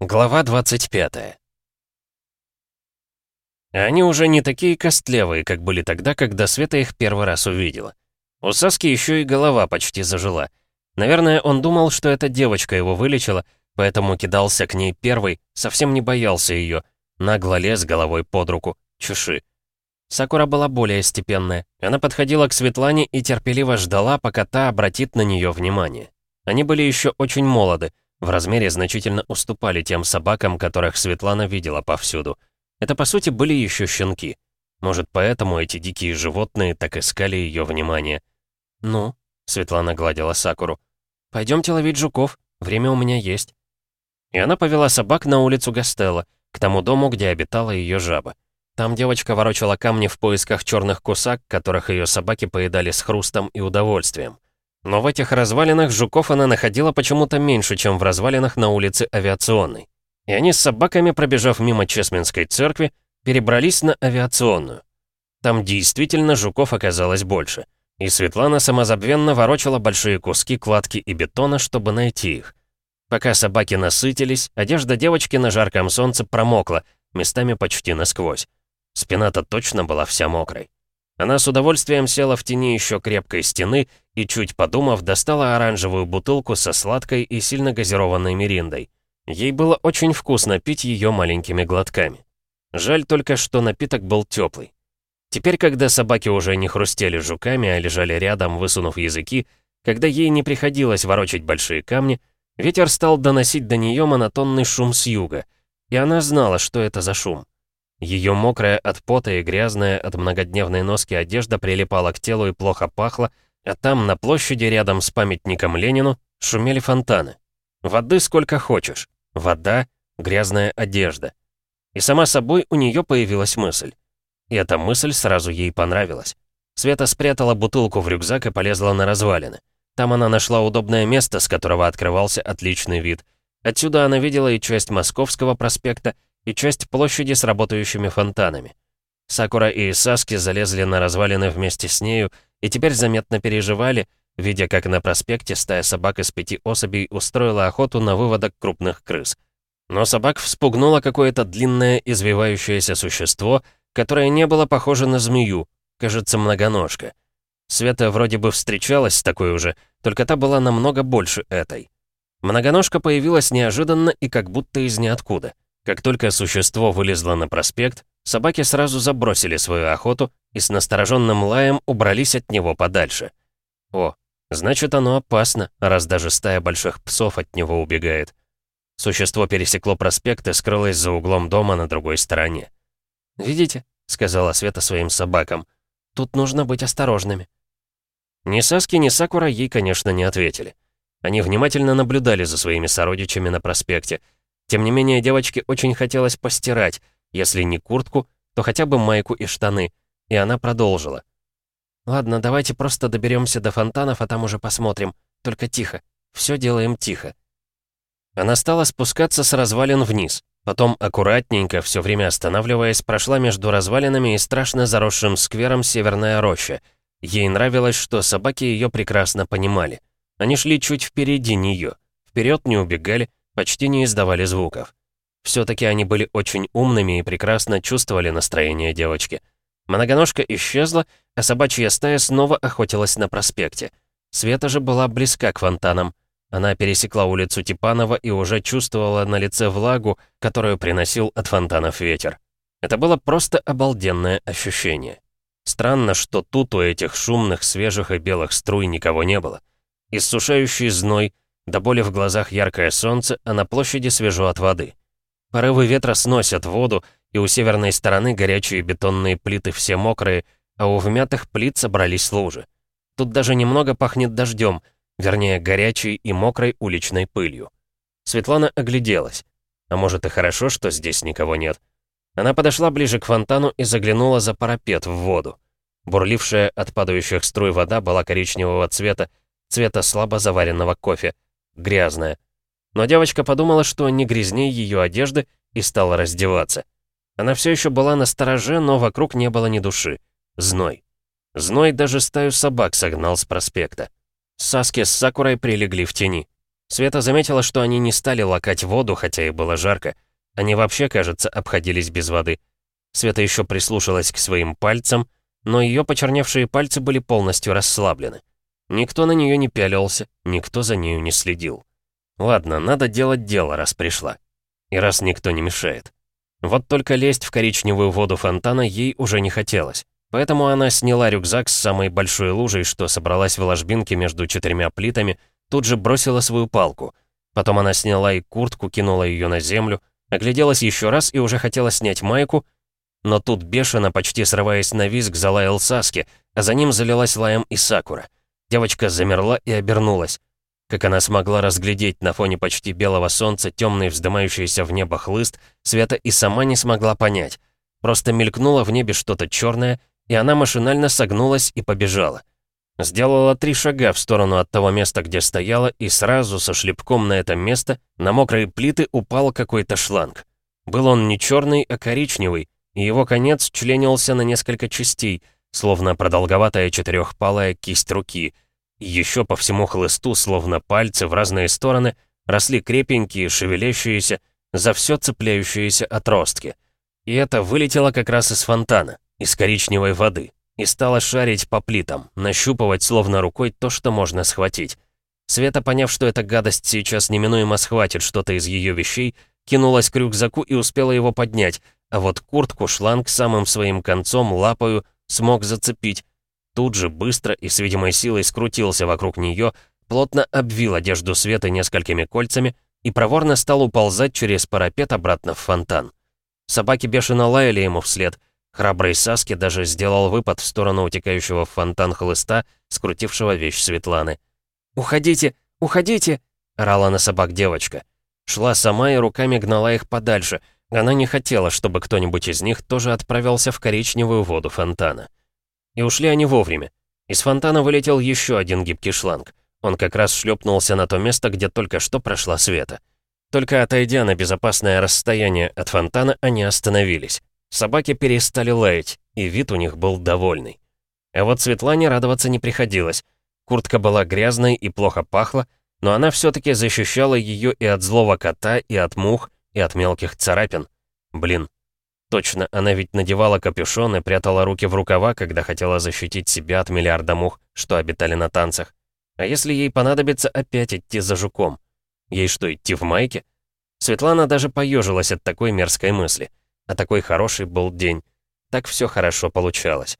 Глава 25 Они уже не такие костлявые, как были тогда, когда Света их первый раз увидела. У Саски еще и голова почти зажила. Наверное, он думал, что эта девочка его вылечила, поэтому кидался к ней первый, совсем не боялся ее, нагло лез головой под руку, чуши. Сакура была более степенная. Она подходила к Светлане и терпеливо ждала, пока та обратит на нее внимание. Они были еще очень молоды, в размере значительно уступали тем собакам, которых Светлана видела повсюду. Это, по сути, были еще щенки. Может, поэтому эти дикие животные так искали ее внимание. «Ну?» — Светлана гладила Сакуру. «Пойдемте ловить жуков, время у меня есть». И она повела собак на улицу Гастелла, к тому дому, где обитала ее жаба. Там девочка ворочала камни в поисках черных кусак, которых ее собаки поедали с хрустом и удовольствием. Но в этих развалинах жуков она находила почему-то меньше, чем в развалинах на улице Авиационной. И они с собаками, пробежав мимо Чесменской церкви, перебрались на Авиационную. Там действительно жуков оказалось больше. И Светлана самозабвенно ворочала большие куски кладки и бетона, чтобы найти их. Пока собаки насытились, одежда девочки на жарком солнце промокла, местами почти насквозь. Спина-то точно была вся мокрой. Она с удовольствием села в тени еще крепкой стены и, чуть подумав, достала оранжевую бутылку со сладкой и сильно газированной мериндой. Ей было очень вкусно пить ее маленькими глотками. Жаль только, что напиток был теплый. Теперь, когда собаки уже не хрустели жуками, а лежали рядом, высунув языки, когда ей не приходилось ворочать большие камни, ветер стал доносить до нее монотонный шум с юга, и она знала, что это за шум. Ее мокрая от пота и грязная от многодневной носки одежда прилипала к телу и плохо пахла, а там, на площади рядом с памятником Ленину, шумели фонтаны. Воды сколько хочешь. Вода, грязная одежда. И сама собой у нее появилась мысль. И эта мысль сразу ей понравилась. Света спрятала бутылку в рюкзак и полезла на развалины. Там она нашла удобное место, с которого открывался отличный вид. Отсюда она видела и часть Московского проспекта, и часть площади с работающими фонтанами. Сакура и Саски залезли на развалины вместе с нею и теперь заметно переживали, видя, как на проспекте стая собак из пяти особей устроила охоту на выводок крупных крыс. Но собак вспугнуло какое-то длинное извивающееся существо, которое не было похоже на змею, кажется, многоножка. Света вроде бы встречалась с такой уже, только та была намного больше этой. Многоножка появилась неожиданно и как будто из ниоткуда. Как только существо вылезло на проспект, собаки сразу забросили свою охоту и с настороженным лаем убрались от него подальше. О, значит оно опасно, раз даже стая больших псов от него убегает. Существо пересекло проспект и скрылось за углом дома на другой стороне. «Видите?» — сказала Света своим собакам. «Тут нужно быть осторожными». Ни Саски, ни Сакура ей, конечно, не ответили. Они внимательно наблюдали за своими сородичами на проспекте — тем не менее, девочке очень хотелось постирать, если не куртку, то хотя бы майку и штаны, и она продолжила. «Ладно, давайте просто доберемся до фонтанов, а там уже посмотрим. Только тихо. Все делаем тихо». Она стала спускаться с развалин вниз. Потом аккуратненько, все время останавливаясь, прошла между развалинами и страшно заросшим сквером Северная роща. Ей нравилось, что собаки ее прекрасно понимали. Они шли чуть впереди нее. Вперед не убегали, почти не издавали звуков. Все-таки они были очень умными и прекрасно чувствовали настроение девочки. Многоножка исчезла, а собачья стая снова охотилась на проспекте. Света же была близка к фонтанам. Она пересекла улицу Типанова и уже чувствовала на лице влагу, которую приносил от фонтанов ветер. Это было просто обалденное ощущение. Странно, что тут у этих шумных, свежих и белых струй никого не было. Иссушающий зной — до боли в глазах яркое солнце, а на площади свежо от воды. Порывы ветра сносят воду, и у северной стороны горячие бетонные плиты все мокрые, а у вмятых плит собрались лужи. Тут даже немного пахнет дождем, вернее, горячей и мокрой уличной пылью. Светлана огляделась. А может и хорошо, что здесь никого нет. Она подошла ближе к фонтану и заглянула за парапет в воду. Бурлившая от падающих струй вода была коричневого цвета, цвета слабо заваренного кофе грязная. Но девочка подумала, что не грязнее ее одежды, и стала раздеваться. Она все еще была на стороже, но вокруг не было ни души. Зной. Зной даже стаю собак согнал с проспекта. Саски с Сакурой прилегли в тени. Света заметила, что они не стали лакать воду, хотя и было жарко. Они вообще, кажется, обходились без воды. Света еще прислушалась к своим пальцам, но ее почерневшие пальцы были полностью расслаблены. Никто на нее не пялился, никто за нею не следил. Ладно, надо делать дело, раз пришла. И раз никто не мешает. Вот только лезть в коричневую воду фонтана ей уже не хотелось. Поэтому она сняла рюкзак с самой большой лужей, что собралась в ложбинке между четырьмя плитами, тут же бросила свою палку. Потом она сняла и куртку, кинула ее на землю, огляделась еще раз и уже хотела снять майку, но тут бешено, почти срываясь на визг, залаял Саски, а за ним залилась лаем и Сакура. Девочка замерла и обернулась. Как она смогла разглядеть на фоне почти белого солнца темный вздымающийся в небо хлыст, Света и сама не смогла понять. Просто мелькнуло в небе что-то черное, и она машинально согнулась и побежала. Сделала три шага в сторону от того места, где стояла, и сразу со шлепком на это место на мокрые плиты упал какой-то шланг. Был он не черный, а коричневый, и его конец членился на несколько частей, словно продолговатая четырехпалая кисть руки. Еще по всему хлысту, словно пальцы в разные стороны, росли крепенькие, шевелящиеся, за все цепляющиеся отростки. И это вылетело как раз из фонтана, из коричневой воды, и стало шарить по плитам, нащупывать словно рукой то, что можно схватить. Света, поняв, что эта гадость сейчас неминуемо схватит что-то из ее вещей, кинулась к рюкзаку и успела его поднять, а вот куртку шланг самым своим концом, лапою, смог зацепить. Тут же быстро и с видимой силой скрутился вокруг нее, плотно обвил одежду Светы несколькими кольцами и проворно стал уползать через парапет обратно в фонтан. Собаки бешено лаяли ему вслед. Храбрый Саски даже сделал выпад в сторону утекающего в фонтан хлыста, скрутившего вещь Светланы. «Уходите! Уходите!» — орала на собак девочка. Шла сама и руками гнала их подальше — она не хотела, чтобы кто-нибудь из них тоже отправился в коричневую воду фонтана. И ушли они вовремя. Из фонтана вылетел еще один гибкий шланг. Он как раз шлепнулся на то место, где только что прошла Света. Только отойдя на безопасное расстояние от фонтана, они остановились. Собаки перестали лаять, и вид у них был довольный. А вот Светлане радоваться не приходилось. Куртка была грязной и плохо пахла, но она все-таки защищала ее и от злого кота, и от мух, и от мелких царапин. Блин. Точно, она ведь надевала капюшон и прятала руки в рукава, когда хотела защитить себя от миллиарда мух, что обитали на танцах. А если ей понадобится опять идти за жуком? Ей что, идти в майке? Светлана даже поежилась от такой мерзкой мысли. А такой хороший был день. Так все хорошо получалось.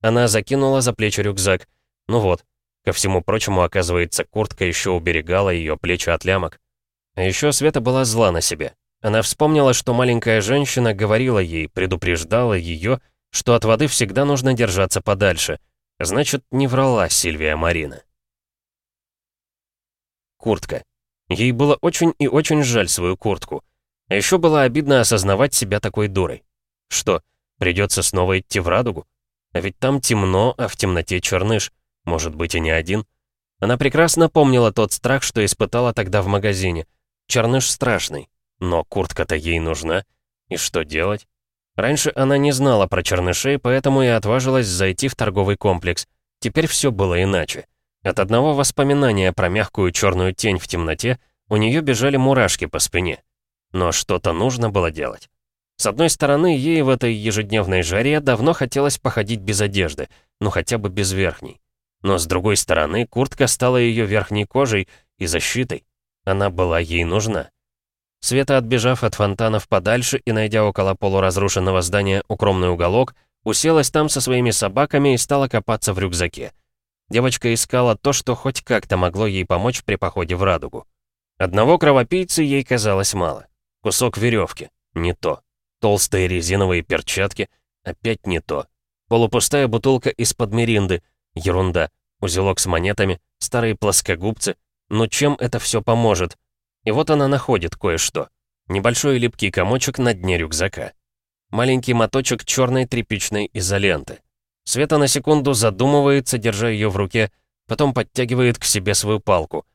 Она закинула за плечи рюкзак. Ну вот, ко всему прочему, оказывается, куртка еще уберегала ее плечи от лямок. А еще Света была зла на себя. Она вспомнила, что маленькая женщина говорила ей, предупреждала ее, что от воды всегда нужно держаться подальше. Значит, не врала Сильвия Марина. Куртка. Ей было очень и очень жаль свою куртку. А еще было обидно осознавать себя такой дурой. Что, придется снова идти в радугу? А ведь там темно, а в темноте черныш. Может быть, и не один. Она прекрасно помнила тот страх, что испытала тогда в магазине. Черныш страшный. Но куртка-то ей нужна. И что делать? Раньше она не знала про чернышей, поэтому и отважилась зайти в торговый комплекс. Теперь все было иначе. От одного воспоминания про мягкую черную тень в темноте у нее бежали мурашки по спине. Но что-то нужно было делать. С одной стороны, ей в этой ежедневной жаре давно хотелось походить без одежды, ну хотя бы без верхней. Но с другой стороны, куртка стала ее верхней кожей и защитой. Она была ей нужна. Света, отбежав от фонтанов подальше и найдя около полуразрушенного здания укромный уголок, уселась там со своими собаками и стала копаться в рюкзаке. Девочка искала то, что хоть как-то могло ей помочь при походе в радугу. Одного кровопийцы ей казалось мало. Кусок веревки — не то. Толстые резиновые перчатки — опять не то. Полупустая бутылка из-под меринды — ерунда. Узелок с монетами, старые плоскогубцы. Но чем это все поможет? И вот она находит кое-что. Небольшой липкий комочек на дне рюкзака. Маленький моточек черной тряпичной изоленты. Света на секунду задумывается, держа ее в руке, потом подтягивает к себе свою палку.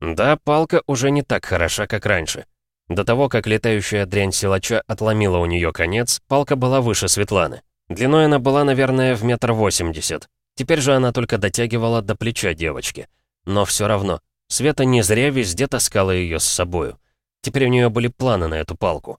Да, палка уже не так хороша, как раньше. До того, как летающая дрянь силача отломила у нее конец, палка была выше Светланы. Длиной она была, наверное, в метр восемьдесят. Теперь же она только дотягивала до плеча девочки. Но все равно, Света не зря везде таскала ее с собою. Теперь у нее были планы на эту палку.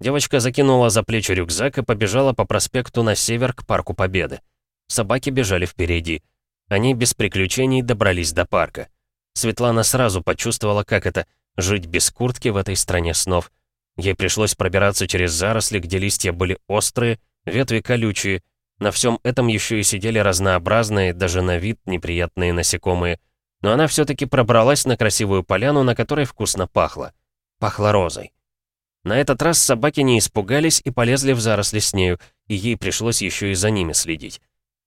Девочка закинула за плечи рюкзак и побежала по проспекту на север к Парку Победы. Собаки бежали впереди. Они без приключений добрались до парка. Светлана сразу почувствовала, как это — жить без куртки в этой стране снов. Ей пришлось пробираться через заросли, где листья были острые, ветви колючие. На всем этом еще и сидели разнообразные, даже на вид неприятные насекомые. Но она все-таки пробралась на красивую поляну, на которой вкусно пахло. Пахло розой. На этот раз собаки не испугались и полезли в заросли с нею, и ей пришлось еще и за ними следить.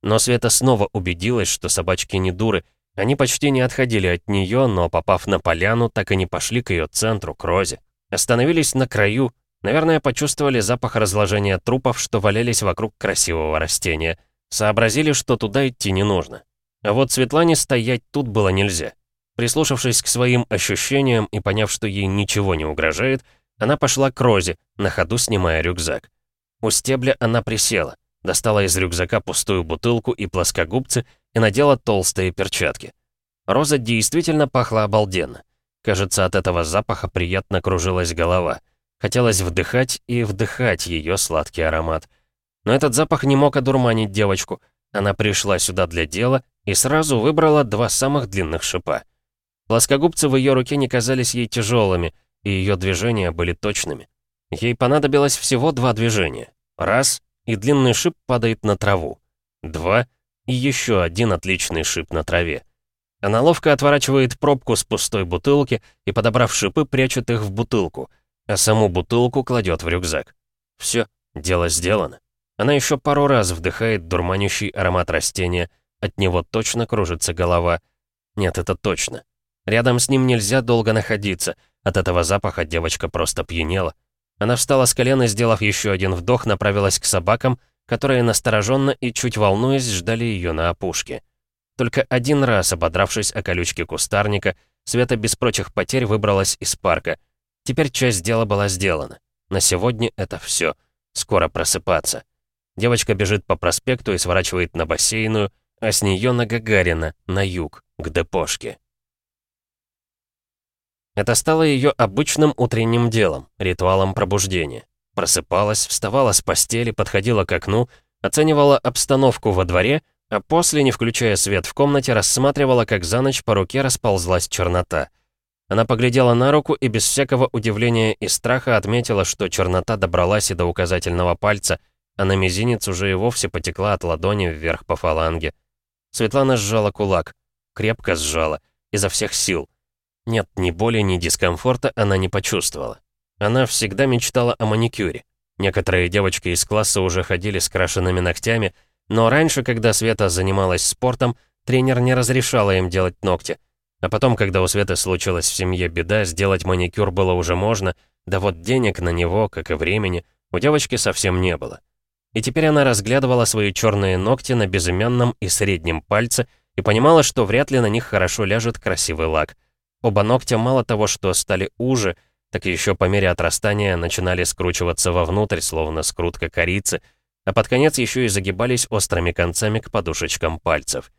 Но Света снова убедилась, что собачки не дуры. Они почти не отходили от нее, но, попав на поляну, так и не пошли к ее центру, к розе. Остановились на краю, наверное, почувствовали запах разложения трупов, что валялись вокруг красивого растения. Сообразили, что туда идти не нужно. А вот Светлане стоять тут было нельзя. Прислушавшись к своим ощущениям и поняв, что ей ничего не угрожает, она пошла к Розе, на ходу снимая рюкзак. У стебля она присела, достала из рюкзака пустую бутылку и плоскогубцы и надела толстые перчатки. Роза действительно пахла обалденно. Кажется, от этого запаха приятно кружилась голова. Хотелось вдыхать и вдыхать ее сладкий аромат. Но этот запах не мог одурманить девочку. Она пришла сюда для дела и сразу выбрала два самых длинных шипа. Плоскогубцы в ее руке не казались ей тяжелыми, и ее движения были точными. Ей понадобилось всего два движения. Раз, и длинный шип падает на траву. Два, и еще один отличный шип на траве. Она ловко отворачивает пробку с пустой бутылки и, подобрав шипы, прячет их в бутылку, а саму бутылку кладет в рюкзак. Все, дело сделано. Она еще пару раз вдыхает дурманящий аромат растения, от него точно кружится голова. Нет, это точно. Рядом с ним нельзя долго находиться, от этого запаха девочка просто пьянела. Она встала с колена, сделав еще один вдох, направилась к собакам, которые настороженно и чуть волнуясь ждали ее на опушке. Только один раз, ободравшись о колючке кустарника, Света без прочих потерь выбралась из парка. Теперь часть дела была сделана. На сегодня это все. Скоро просыпаться. Девочка бежит по проспекту и сворачивает на бассейную, а с нее на Гагарина, на юг, к депошке. Это стало ее обычным утренним делом, ритуалом пробуждения. Просыпалась, вставала с постели, подходила к окну, оценивала обстановку во дворе — а после, не включая свет в комнате, рассматривала, как за ночь по руке расползлась чернота. Она поглядела на руку и без всякого удивления и страха отметила, что чернота добралась и до указательного пальца, а на мизинец уже и вовсе потекла от ладони вверх по фаланге. Светлана сжала кулак, крепко сжала, изо всех сил. Нет, ни боли, ни дискомфорта она не почувствовала. Она всегда мечтала о маникюре. Некоторые девочки из класса уже ходили с крашенными ногтями, но раньше, когда Света занималась спортом, тренер не разрешала им делать ногти. А потом, когда у Светы случилась в семье беда, сделать маникюр было уже можно, да вот денег на него, как и времени, у девочки совсем не было. И теперь она разглядывала свои черные ногти на безымянном и среднем пальце и понимала, что вряд ли на них хорошо ляжет красивый лак. Оба ногтя мало того, что стали уже, так еще по мере отрастания начинали скручиваться вовнутрь, словно скрутка корицы, а под конец еще и загибались острыми концами к подушечкам пальцев.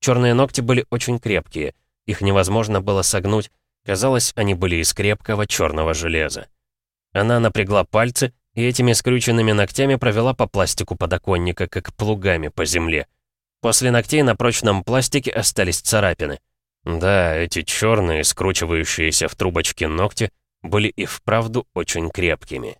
Черные ногти были очень крепкие, их невозможно было согнуть, казалось, они были из крепкого черного железа. Она напрягла пальцы и этими скрюченными ногтями провела по пластику подоконника, как плугами по земле. После ногтей на прочном пластике остались царапины. Да, эти черные, скручивающиеся в трубочки ногти были и вправду очень крепкими.